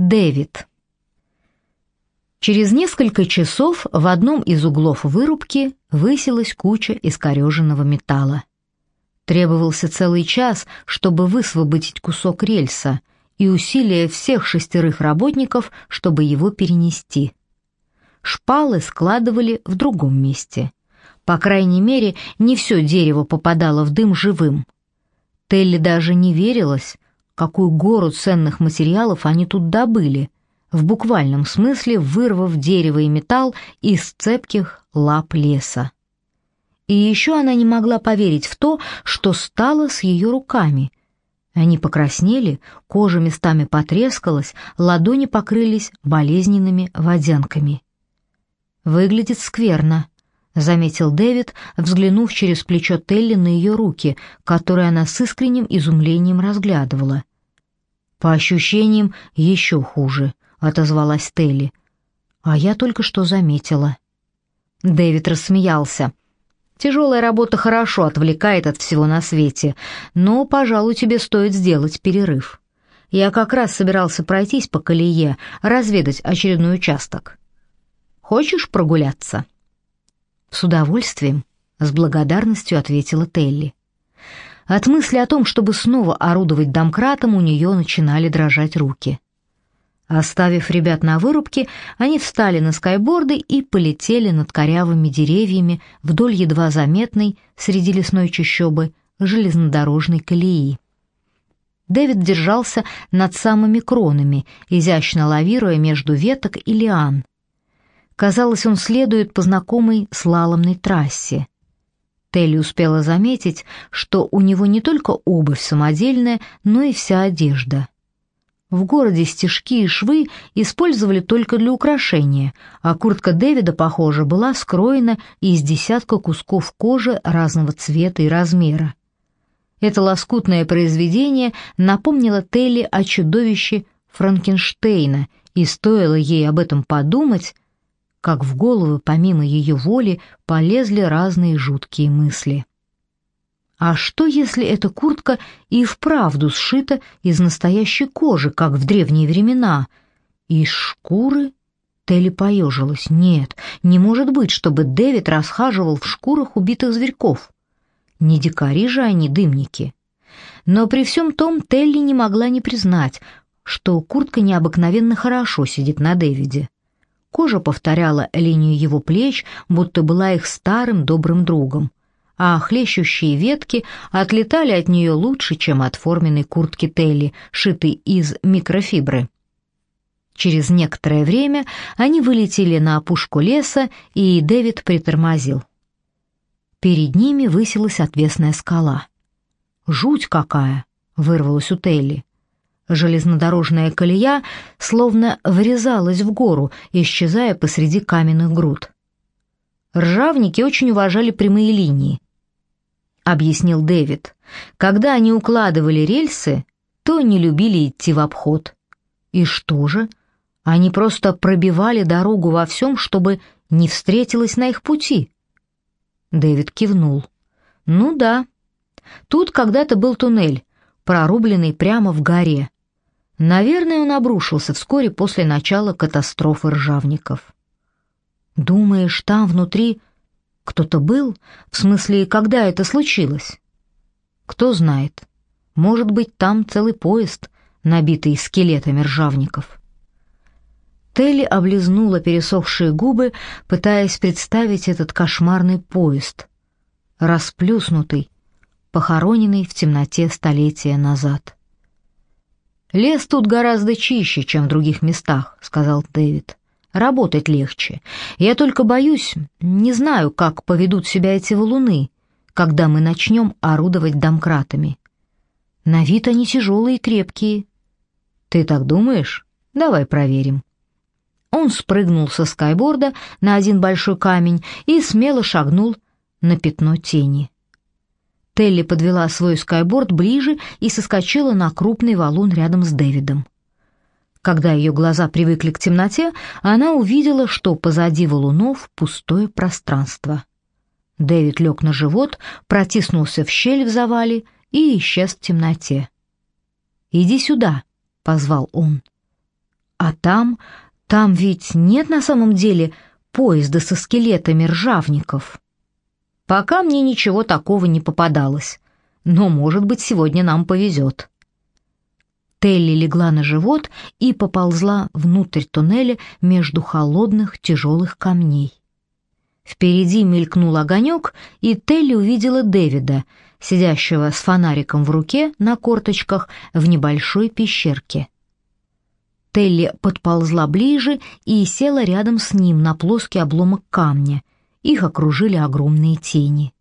Дэвид. Через несколько часов в одном из углов вырубки высилась куча искореженного металла. Требовался целый час, чтобы высвободить кусок рельса, и усилия всех шестерых работников, чтобы его перенести. Шпалы складывали в другом месте. По крайней мере, не все дерево попадало в дым живым. Телли даже не верилось, какую гору ценных материалов они тут добыли, в буквальном смысле вырвав дерево и металл из цепких лап леса. И еще она не могла поверить в то, что стало с ее руками. Они покраснели, кожа местами потрескалась, ладони покрылись болезненными водянками. «Выглядит скверно», — заметил Дэвид, взглянув через плечо Телли на ее руки, которые она с искренним изумлением разглядывала. По ощущениям, еще хуже, отозвалась Телли. А я только что заметила. Дэвид рассмеялся. Тяжелая работа хорошо отвлекает от всего на свете, но, пожалуй, тебе стоит сделать перерыв. Я как раз собирался пройтись по колее, разведать очередной участок. Хочешь прогуляться? С удовольствием, с благодарностью ответила Телли. От мысли о том, чтобы снова орудовать домкратом, у нее начинали дрожать руки. Оставив ребят на вырубке, они встали на скайборды и полетели над корявыми деревьями вдоль едва заметной среди лесной чащобы железнодорожной колеи. Дэвид держался над самыми кронами, изящно лавируя между веток и лиан. Казалось, он следует по знакомой слаломной трассе. Телли успела заметить, что у него не только обувь самодельная, но и вся одежда. В городе стежки и швы использовали только для украшения, а куртка Дэвида, похоже, была скроена из десятка кусков кожи разного цвета и размера. Это лоскутное произведение напомнило Телли о чудовище Франкенштейна, и стоило ей об этом подумать, как в голову помимо ее воли полезли разные жуткие мысли. А что, если эта куртка и вправду сшита из настоящей кожи, как в древние времена? Из шкуры? Телли поежилась. Нет, не может быть, чтобы Дэвид расхаживал в шкурах убитых зверьков. Не дикари же они, дымники. Но при всем том Телли не могла не признать, что куртка необыкновенно хорошо сидит на Дэвиде. Кожа повторяла линию его плеч, будто была их старым добрым другом, а хлещущие ветки отлетали от нее лучше, чем от форменной куртки Телли, шитой из микрофибры. Через некоторое время они вылетели на опушку леса, и Дэвид притормозил. Перед ними высилась отвесная скала. «Жуть какая!» — вырвалась у Телли. Железнодорожная колея словно врезалась в гору, исчезая посреди каменных груд. Ржавники очень уважали прямые линии, объяснил Дэвид. Когда они укладывали рельсы, то не любили идти в обход. И что же? Они просто пробивали дорогу во всем, чтобы не встретилось на их пути. Дэвид кивнул. Ну да. Тут когда-то был туннель, прорубленный прямо в горе. Наверное, он обрушился вскоре после начала катастрофы ржавников. Думаешь, там внутри кто-то был? В смысле, когда это случилось? Кто знает. Может быть, там целый поезд, набитый скелетами ржавников. Телли облизнула пересохшие губы, пытаясь представить этот кошмарный поезд, расплюснутый, похороненный в темноте столетия назад. «Лес тут гораздо чище, чем в других местах», — сказал Дэвид. «Работать легче. Я только боюсь, не знаю, как поведут себя эти валуны, когда мы начнем орудовать домкратами. На вид они тяжелые и крепкие». «Ты так думаешь? Давай проверим». Он спрыгнул со скайборда на один большой камень и смело шагнул на пятно тени. Телли подвела свой скайборд ближе и соскочила на крупный валун рядом с Дэвидом. Когда ее глаза привыкли к темноте, она увидела, что позади валунов пустое пространство. Дэвид лег на живот, протиснулся в щель в завале и исчез в темноте. «Иди сюда», — позвал он. там, там ведь нет на самом деле поезда со скелетами ржавников. Пока мне ничего такого не попадалось, но, может быть, сегодня нам повезет. Телли легла на живот и поползла внутрь туннеля между холодных тяжелых камней. Впереди мелькнул огонек, и Телли увидела Дэвида, сидящего с фонариком в руке на корточках в небольшой пещерке. Телли подползла ближе и села рядом с ним на плоский обломок камня. Их окружили огромные тени.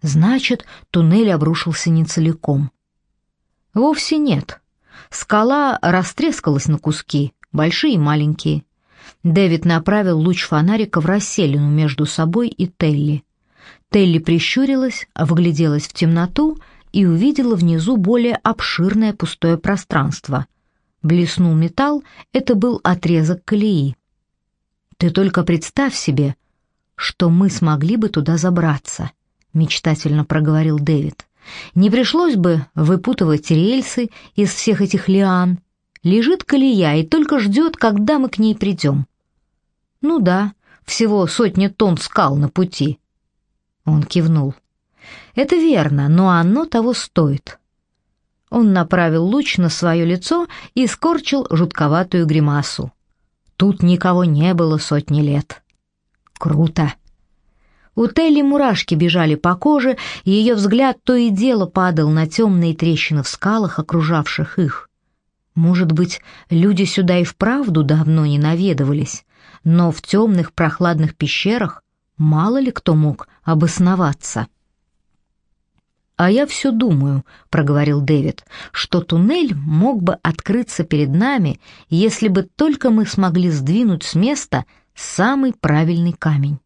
Значит, туннель обрушился не целиком. Вовсе нет. Скала растрескалась на куски, большие и маленькие. Дэвид направил луч фонарика в расселину между собой и Телли. Телли прищурилась, вгляделась в темноту и увидела внизу более обширное пустое пространство. Блеснул металл, это был отрезок колеи. «Ты только представь себе, что мы смогли бы туда забраться», — мечтательно проговорил Дэвид. «Не пришлось бы выпутывать рельсы из всех этих лиан. Лежит колея и только ждет, когда мы к ней придем». «Ну да, всего сотни тонн скал на пути». Он кивнул. «Это верно, но оно того стоит». Он направил луч на свое лицо и скорчил жутковатую гримасу. Тут никого не было сотни лет. Круто. У Телли мурашки бежали по коже, и ее взгляд то и дело падал на темные трещины в скалах, окружавших их. Может быть, люди сюда и вправду давно не наведывались, но в темных прохладных пещерах мало ли кто мог обосноваться. «А я все думаю», — проговорил Дэвид, «что туннель мог бы открыться перед нами, если бы только мы смогли сдвинуть с места самый правильный камень.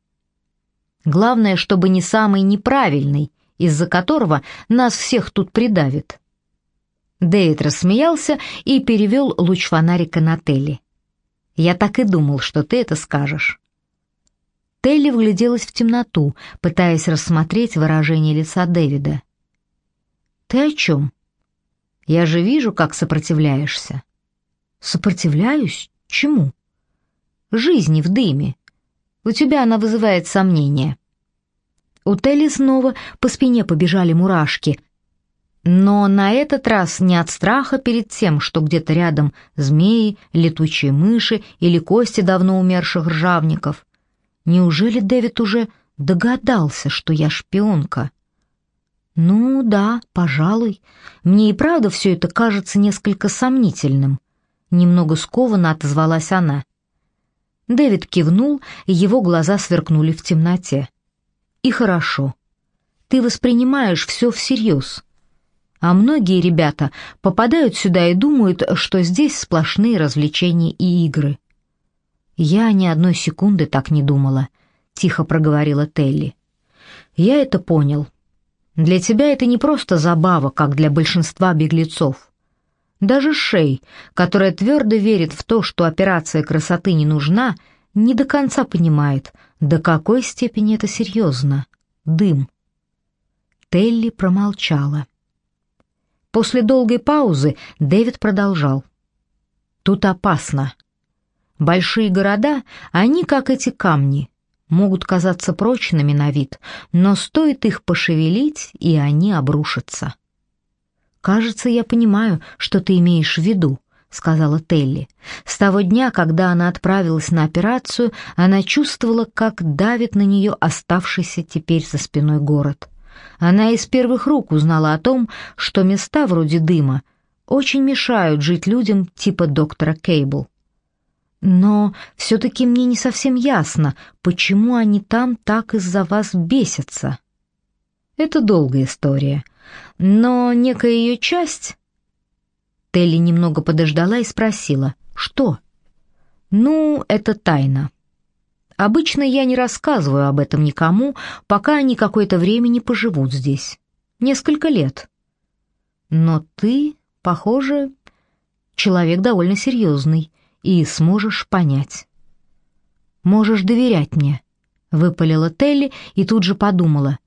Главное, чтобы не самый неправильный, из-за которого нас всех тут придавит». Дэвид рассмеялся и перевел луч фонарика на Телли. «Я так и думал, что ты это скажешь». Телли вгляделась в темноту, пытаясь рассмотреть выражение лица Дэвида. «Ты о чем?» «Я же вижу, как сопротивляешься». «Сопротивляюсь? Чему?» «Жизни в дыме. У тебя она вызывает сомнения». У Телли снова по спине побежали мурашки, но на этот раз не от страха перед тем, что где-то рядом змеи, летучие мыши или кости давно умерших ржавников. Неужели Дэвид уже догадался, что я шпионка? Ну да, пожалуй. Мне и правда все это кажется несколько сомнительным. Немного скованно отозвалась она. Дэвид кивнул, и его глаза сверкнули в темноте. И хорошо. Ты воспринимаешь все всерьез. А многие ребята попадают сюда и думают, что здесь сплошные развлечения и игры. Я ни одной секунды так не думала, тихо проговорила Телли. Я это понял. Для тебя это не просто забава, как для большинства беглецов. Даже Шей, которая твердо верит в то, что операция красоты не нужна, не до конца понимает, до какой степени это серьезно. Дым. Телли промолчала. После долгой паузы Дэвид продолжал. «Тут опасно. Большие города, они как эти камни, могут казаться прочными на вид, но стоит их пошевелить, и они обрушатся. «Кажется, я понимаю, что ты имеешь в виду», — сказала Телли. С того дня, когда она отправилась на операцию, она чувствовала, как давит на нее оставшийся теперь за спиной город. Она из первых рук узнала о том, что места вроде дыма очень мешают жить людям типа доктора Кейбл. Но все-таки мне не совсем ясно, почему они там так из-за вас бесятся. Это долгая история, но некая ее часть... Телли немного подождала и спросила, что? Ну, это тайна. Обычно я не рассказываю об этом никому, пока они какое-то время не поживут здесь. Несколько лет. Но ты, похоже, человек довольно серьезный и сможешь понять. Можешь доверять мне, выпалила Телли и тут же подумала: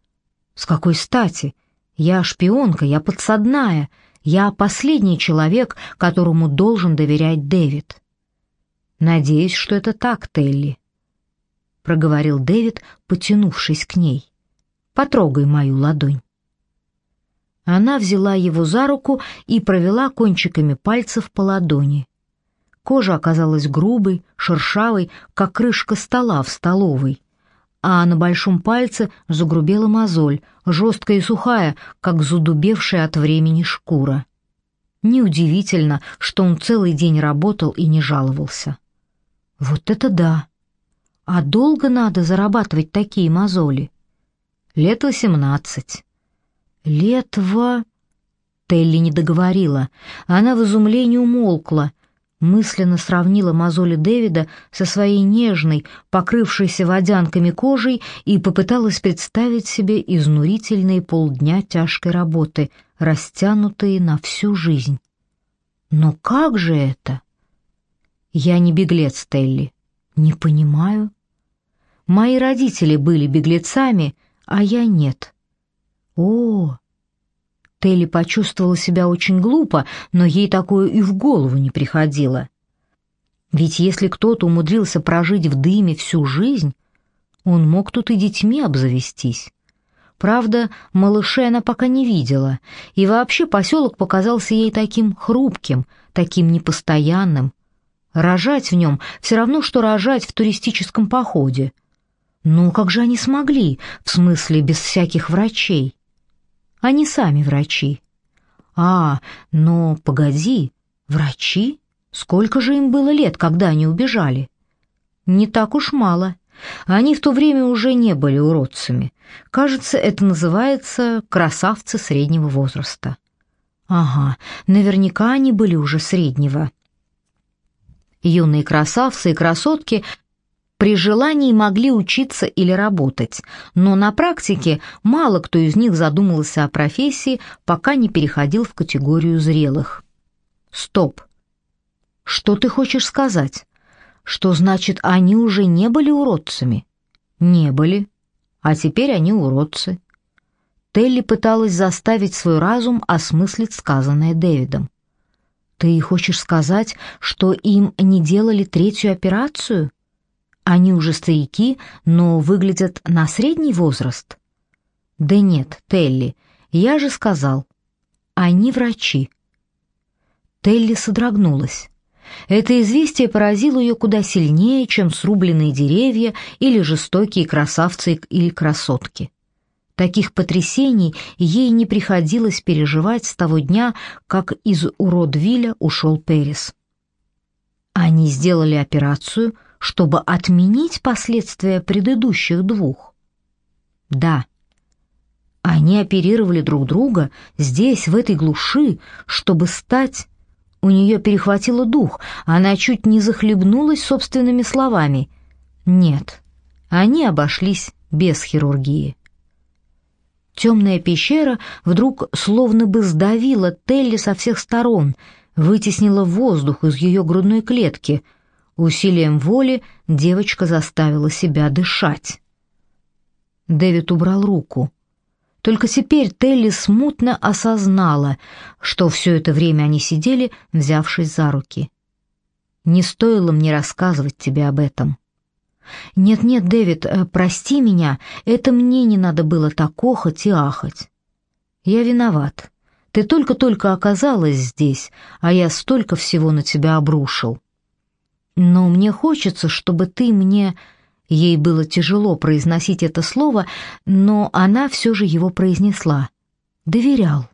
с какой стати? Я шпионка, я подсадная, я последний человек, которому должен доверять Дэвид. Надеюсь, что это так, Телли, проговорил Дэвид, потянувшись к ней. Потрогай мою ладонь. Она взяла его за руку и провела кончиками пальцев по ладони. Кожа оказалась грубой, шершавой, как крышка стола в столовой, а на большом пальце загрубела мозоль, жесткая и сухая, как задубевшая от времени шкура. Неудивительно, что он целый день работал и не жаловался. Вот это да! А долго надо зарабатывать такие мозоли? Лет восемнадцать. Лет во... Телли не договорила. Она в изумлении умолкла, мысленно сравнила мозоли Дэвида со своей нежной, покрывшейся водянками кожей и попыталась представить себе изнурительные полдня тяжкой работы, растянутые на всю жизнь. Но как же это? Я не беглец, Телли. Не понимаю. Мои родители были беглецами, а я нет. О, Телли почувствовала себя очень глупо, но ей такое и в голову не приходило. Ведь если кто-то умудрился прожить в дыме всю жизнь, он мог тут и детьми обзавестись. Правда, малышей она пока не видела, и вообще поселок показался ей таким хрупким, таким непостоянным. Рожать в нем все равно, что рожать в туристическом походе. Ну, как же они смогли, в смысле, без всяких врачей? Они сами врачи. А, но погоди, врачи? Сколько же им было лет, когда они убежали? Не так уж мало. Они в то время уже не были уродцами. Кажется, это называется красавцы среднего возраста. Ага, наверняка они были уже среднего. Юные красавцы и красотки при желании могли учиться или работать, но на практике мало кто из них задумывался о профессии, пока не переходил в категорию зрелых. Стоп. Что ты хочешь сказать? Что значит, они уже не были уродцами? Не были. А теперь они уродцы. Телли пыталась заставить свой разум осмыслить сказанное Дэвидом. Ты хочешь сказать, что им не делали третью операцию? Они уже старики, но выглядят на средний возраст. Да нет, Телли, я же сказал. Они врачи. Телли содрогнулась. Это известие поразило ее куда сильнее, чем срубленные деревья или жестокие красавцы или красотки. Таких потрясений ей не приходилось переживать с того дня, как из Уродвилля ушел Перес. Они сделали операцию — чтобы отменить последствия предыдущих двух? Да. Они оперировали друг друга здесь, в этой глуши, чтобы стать... У нее перехватило дух, она чуть не захлебнулась собственными словами. Нет, они обошлись без хирургии. Темная пещера вдруг словно бы сдавила Телли со всех сторон, вытеснила воздух из ее грудной клетки — Усилием воли девочка заставила себя дышать. Дэвид убрал руку. Только теперь Телли смутно осознала, что все это время они сидели, взявшись за руки. «Не стоило мне рассказывать тебе об этом». «Нет-нет, Дэвид, э, прости меня, это мне не надо было так охать и ахать». «Я виноват. Ты только-только оказалась здесь, а я столько всего на тебя обрушил». Но мне хочется, чтобы ты мне...» Ей было тяжело произносить это слово, но она все же его произнесла. «Доверял.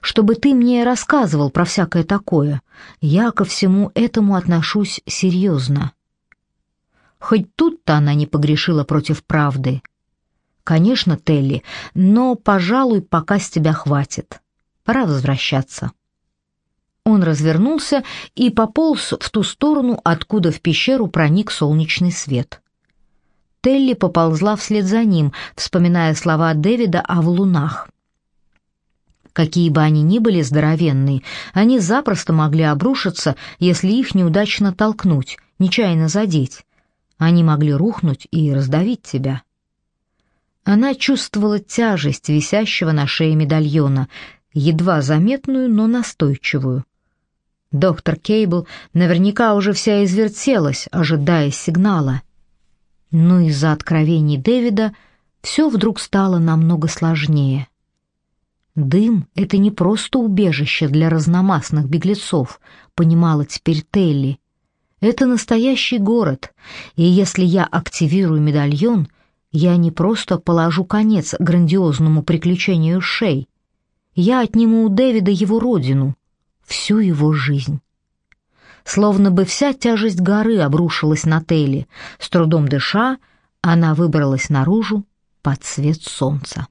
Чтобы ты мне рассказывал про всякое такое. Я ко всему этому отношусь серьезно». Хоть тут-то она не погрешила против правды. «Конечно, Телли, но, пожалуй, пока с тебя хватит. Пора возвращаться». Он развернулся и пополз в ту сторону, откуда в пещеру проник солнечный свет. Телли поползла вслед за ним, вспоминая слова Дэвида о валунах. Какие бы они ни были здоровенные, они запросто могли обрушиться, если их неудачно толкнуть, нечаянно задеть. Они могли рухнуть и раздавить тебя. Она чувствовала тяжесть висящего на шее медальона, едва заметную, но настойчивую. Доктор Кейбл наверняка уже вся извертелась, ожидая сигнала. Но из-за откровений Дэвида все вдруг стало намного сложнее. Дым — это не просто убежище для разномастных беглецов, понимала теперь Телли. Это настоящий город, и если я активирую медальон, я не просто положу конец грандиозному приключению Шей. Я отниму у Дэвида его родину, всю его жизнь. Словно бы вся тяжесть горы обрушилась на Телли. С трудом дыша, она выбралась наружу под свет солнца.